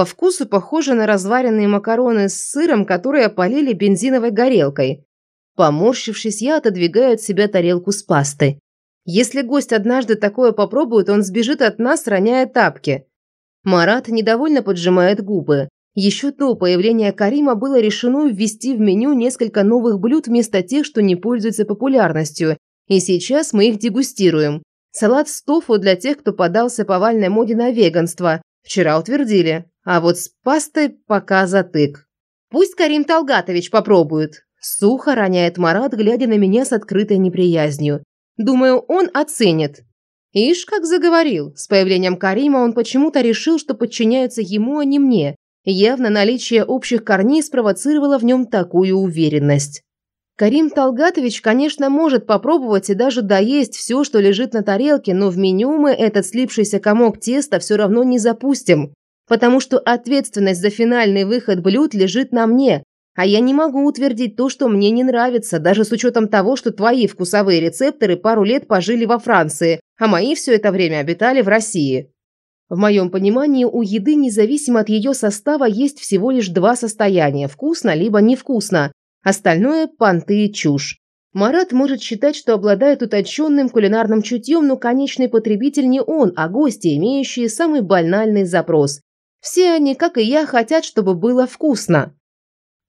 По вкусу похоже на разваренные макароны с сыром, которые опалили бензиновой горелкой. Поморщившись, я отодвигаю от себя тарелку с пастой. Если гость однажды такое попробует, он сбежит от нас, роняя тапки. Марат недовольно поджимает губы. Еще до появления Карима было решено ввести в меню несколько новых блюд вместо тех, что не пользуются популярностью, и сейчас мы их дегустируем. Салат с тофу для тех, кто подался повальной моде на веганство. Вчера утвердили. А вот с пастой пока затык. Пусть Карим Талгатович попробует. Сухо роняет Марат, глядя на меня с открытой неприязнью. Думаю, он оценит. Ишь, как заговорил. С появлением Карима он почему-то решил, что подчиняются ему, а не мне. Явно наличие общих корней спровоцировало в нем такую уверенность. Карим Талгатович, конечно, может попробовать и даже доесть все, что лежит на тарелке, но в меню мы этот слипшийся комок теста все равно не запустим, потому что ответственность за финальный выход блюд лежит на мне, а я не могу утвердить то, что мне не нравится, даже с учетом того, что твои вкусовые рецепторы пару лет пожили во Франции, а мои все это время обитали в России. В моем понимании, у еды, независимо от ее состава, есть всего лишь два состояния – вкусно либо невкусно. Остальное – понты и чушь. Марат может считать, что обладает утонченным кулинарным чутьем, но конечный потребитель не он, а гости, имеющие самый банальный запрос. Все они, как и я, хотят, чтобы было вкусно.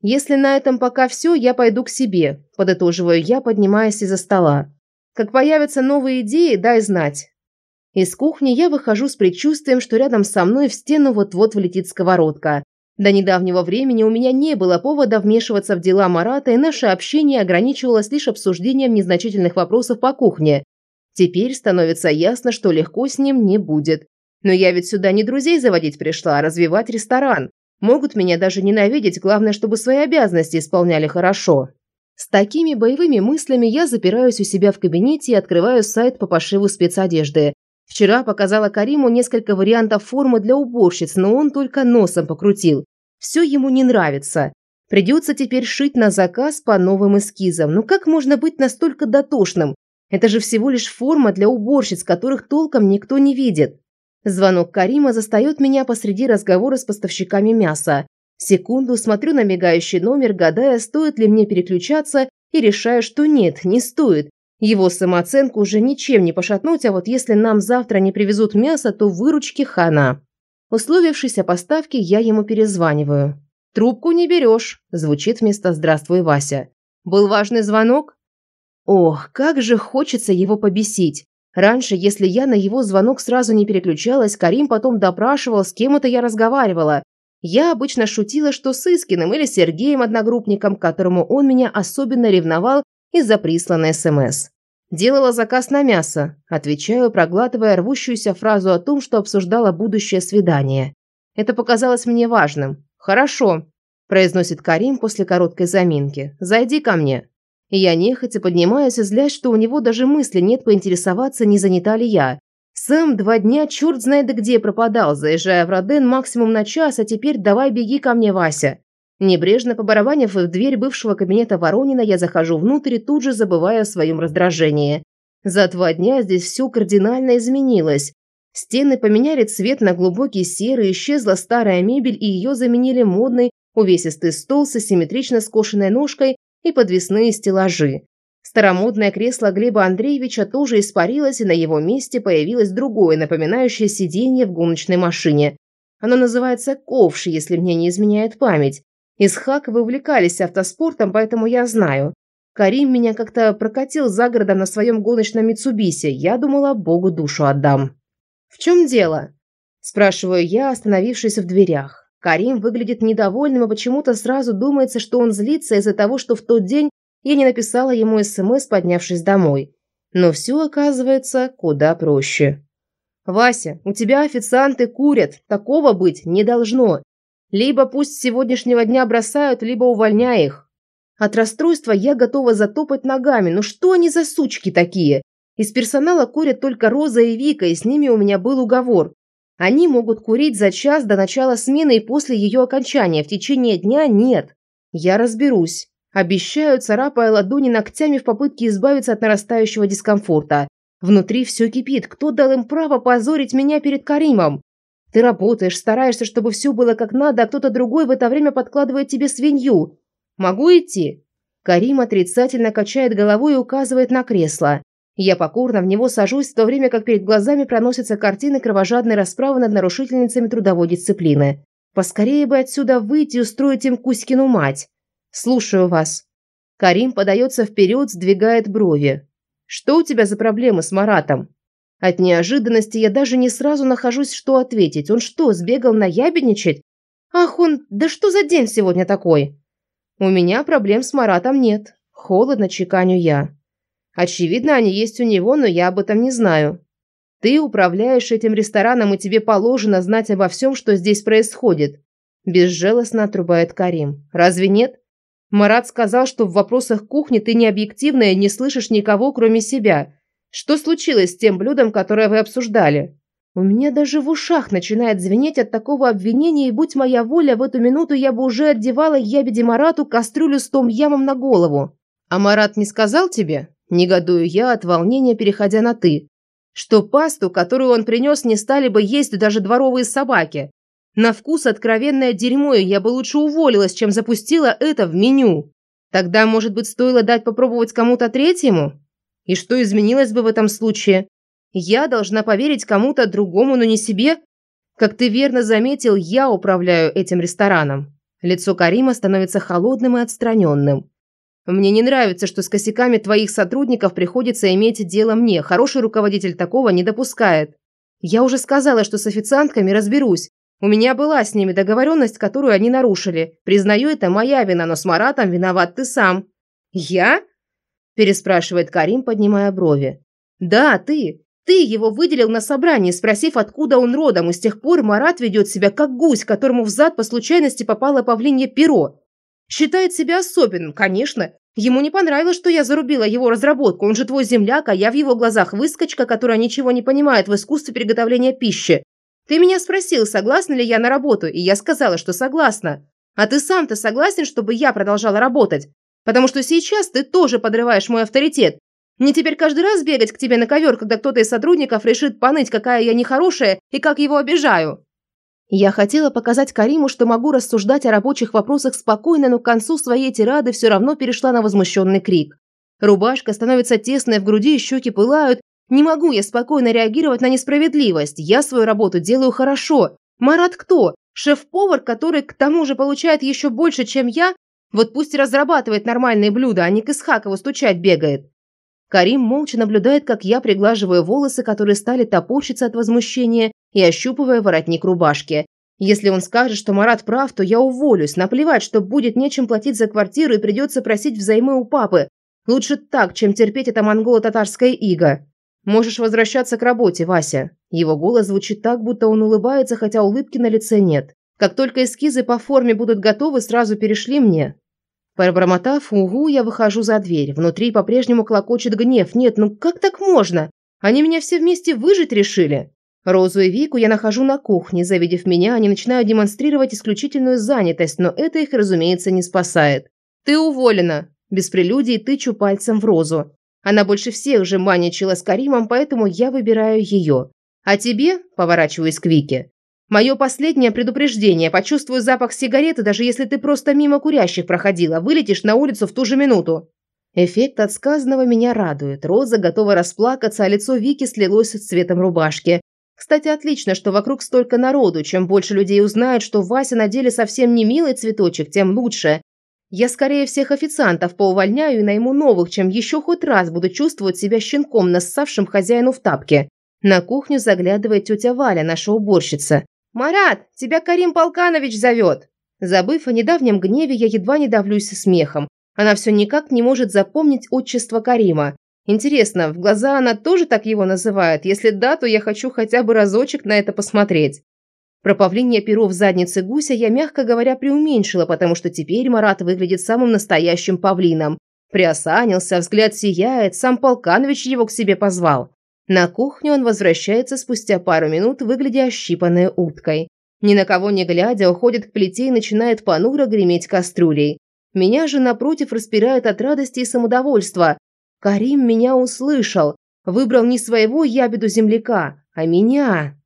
Если на этом пока все, я пойду к себе, подытоживаю я, поднимаясь из-за стола. Как появятся новые идеи, дай знать. Из кухни я выхожу с предчувствием, что рядом со мной в стену вот-вот влетит сковородка. До недавнего времени у меня не было повода вмешиваться в дела Марата, и наше общение ограничивалось лишь обсуждением незначительных вопросов по кухне. Теперь становится ясно, что легко с ним не будет. Но я ведь сюда не друзей заводить пришла, а развивать ресторан. Могут меня даже ненавидеть, главное, чтобы свои обязанности исполняли хорошо. С такими боевыми мыслями я запираюсь у себя в кабинете и открываю сайт по пошиву спецодежды. Вчера показала Кариму несколько вариантов формы для уборщиц, но он только носом покрутил. Все ему не нравится. Придется теперь шить на заказ по новым эскизам. Ну как можно быть настолько дотошным? Это же всего лишь форма для уборщиц, которых толком никто не видит. Звонок Карима застает меня посреди разговора с поставщиками мяса. Секунду смотрю на мигающий номер, гадая, стоит ли мне переключаться, и решаю, что нет, не стоит. Его самооценку уже ничем не пошатнуть, а вот если нам завтра не привезут мясо, то выручки хана. Условившись о поставке, я ему перезваниваю. «Трубку не берешь», – звучит вместо «Здравствуй, Вася». «Был важный звонок?» Ох, как же хочется его побесить. Раньше, если я на его звонок сразу не переключалась, Карим потом допрашивал, с кем это я разговаривала. Я обычно шутила, что с Искиным или Сергеем одногруппником, которому он меня особенно ревновал из-за присланной СМС. «Делала заказ на мясо», – отвечаю, проглатывая рвущуюся фразу о том, что обсуждала будущее свидание. Это показалось мне важным. «Хорошо», – произносит Карим после короткой заминки. «Зайди ко мне». Я нехотя поднимаюсь и злясь, что у него даже мысли нет поинтересоваться, не занята ли я. Сам два дня черт знает где пропадал, заезжая в Роден максимум на час, а теперь давай беги ко мне, Вася. Небрежно побарабанив в дверь бывшего кабинета Воронина, я захожу внутрь и тут же забываю о своем раздражении. За два дня здесь все кардинально изменилось. Стены поменяли цвет на глубокий серый, исчезла старая мебель и ее заменили модный, увесистый стол с асимметрично скошенной ножкой и подвесные стеллажи. Старомодное кресло Глеба Андреевича тоже испарилось, и на его месте появилось другое, напоминающее сиденье в гоночной машине. Оно называется ковш, если мне не изменяет память. Из Хаковы увлекались автоспортом, поэтому я знаю. Карим меня как-то прокатил за городом на своем гоночном Митсубиси. Я думала, Богу душу отдам. «В чем дело?» – спрашиваю я, остановившись в дверях. Карим выглядит недовольным, и почему-то сразу думается, что он злится из-за того, что в тот день я не написала ему СМС, поднявшись домой. Но все оказывается куда проще. «Вася, у тебя официанты курят. Такого быть не должно. Либо пусть с сегодняшнего дня бросают, либо увольняй их». От расстройства я готова затопать ногами. Но что они за сучки такие? Из персонала курят только Роза и Вика, и с ними у меня был уговор. Они могут курить за час до начала смены и после ее окончания. В течение дня нет. Я разберусь. Обещаю, царапая ладони ногтями в попытке избавиться от нарастающего дискомфорта. Внутри все кипит. Кто дал им право позорить меня перед Каримом? Ты работаешь, стараешься, чтобы все было как надо, а кто-то другой в это время подкладывает тебе свинью. Могу идти?» Карим отрицательно качает головой и указывает на кресло. Я покорно в него сажусь, в то время как перед глазами проносятся картины кровожадной расправы над нарушительницами трудовой дисциплины. Поскорее бы отсюда выйти и устроить им Кузькину мать. Слушаю вас. Карим подается вперед, сдвигает брови. Что у тебя за проблемы с Маратом? От неожиданности я даже не сразу нахожусь, что ответить. Он что, сбегал наябедничать? Ах он, да что за день сегодня такой? У меня проблем с Маратом нет. Холодно чеканю я. Очевидно, они есть у него, но я об этом не знаю. Ты управляешь этим рестораном, и тебе положено знать обо всем, что здесь происходит. Безжалостно отрубает Карим. Разве нет? Марат сказал, что в вопросах кухни ты не объективная и не слышишь никого, кроме себя. Что случилось с тем блюдом, которое вы обсуждали? У меня даже в ушах начинает звенеть от такого обвинения, и будь моя воля, в эту минуту я бы уже отдевала ябеде Марату кастрюлю с том ямом на голову. А Марат не сказал тебе? Негодую я от волнения, переходя на «ты». Что пасту, которую он принес, не стали бы есть даже дворовые собаки. На вкус откровенное дерьмо, и я бы лучше уволилась, чем запустила это в меню. Тогда, может быть, стоило дать попробовать кому-то третьему? И что изменилось бы в этом случае? Я должна поверить кому-то другому, но не себе? Как ты верно заметил, я управляю этим рестораном. Лицо Карима становится холодным и отстраненным. Мне не нравится, что с косяками твоих сотрудников приходится иметь дело мне. Хороший руководитель такого не допускает. Я уже сказала, что с официантками разберусь. У меня была с ними договоренность, которую они нарушили. Признаю, это моя вина, но с Маратом виноват ты сам». «Я?» – переспрашивает Карим, поднимая брови. «Да, ты. Ты его выделил на собрании, спросив, откуда он родом, и с тех пор Марат ведет себя как гусь, которому в зад по случайности попало павлинье перо. Считает себя особенным, конечно. Ему не понравилось, что я зарубила его разработку. Он же твой земляк, а я в его глазах выскочка, которая ничего не понимает в искусстве приготовления пищи. Ты меня спросил, согласна ли я на работу, и я сказала, что согласна. А ты сам-то согласен, чтобы я продолжала работать? Потому что сейчас ты тоже подрываешь мой авторитет. Мне теперь каждый раз бегать к тебе на ковер, когда кто-то из сотрудников решит поныть, какая я нехорошая и как его обижаю. Я хотела показать Кариму, что могу рассуждать о рабочих вопросах спокойно, но к концу своей тирады все равно перешла на возмущенный крик. Рубашка становится тесной в груди, щеки пылают. Не могу я спокойно реагировать на несправедливость. Я свою работу делаю хорошо. Марат кто? Шеф-повар, который к тому же получает еще больше, чем я? Вот пусть разрабатывает нормальные блюда, а не к Исхакову стучать бегает. Карим молча наблюдает, как я приглаживаю волосы, которые стали топорщиться от возмущения, и ощупывая воротник рубашки. Если он скажет, что Марат прав, то я уволюсь. Наплевать, что будет нечем платить за квартиру и придется просить взаймы у папы. Лучше так, чем терпеть это монголо-татарское иго. Можешь возвращаться к работе, Вася. Его голос звучит так, будто он улыбается, хотя улыбки на лице нет. Как только эскизы по форме будут готовы, сразу перешли мне. Пробормотав угу, я выхожу за дверь. Внутри по-прежнему клокочет гнев. Нет, ну как так можно? Они меня все вместе выжить решили. Розу и Вику я нахожу на кухне. Завидев меня, они начинают демонстрировать исключительную занятость, но это их, разумеется, не спасает. «Ты уволена!» Без прелюдий тычу пальцем в Розу. Она больше всех же маничила с Каримом, поэтому я выбираю ее. «А тебе?» – поворачиваюсь к Вике. «Мое последнее предупреждение. Почувствую запах сигареты, даже если ты просто мимо курящих проходила. Вылетишь на улицу в ту же минуту». Эффект от сказанного меня радует. Роза готова расплакаться, а лицо Вики слилось с цветом рубашки. Кстати, отлично, что вокруг столько народу. Чем больше людей узнают, что Вася на деле совсем не милый цветочек, тем лучше. Я скорее всех официантов поувольняю и найму новых, чем еще хоть раз буду чувствовать себя щенком, нассавшим хозяину в тапке. На кухню заглядывает тетя Валя, наша уборщица. «Марат, тебя Карим Полканович зовет!» Забыв о недавнем гневе, я едва не давлюсь смехом. Она все никак не может запомнить отчество Карима. Интересно, в глаза она тоже так его называет? Если да, то я хочу хотя бы разочек на это посмотреть. Про павлинье перо в заднице гуся я, мягко говоря, преуменьшила, потому что теперь Марат выглядит самым настоящим павлином. Приосанился, взгляд сияет, сам Полканович его к себе позвал. На кухню он возвращается спустя пару минут, выглядя ощипанной уткой. Ни на кого не глядя, уходит к плите и начинает понуро греметь кастрюлей. Меня же, напротив, распирает от радости и самодовольства. Карим меня услышал, выбрал не своего ябеду земляка, а меня.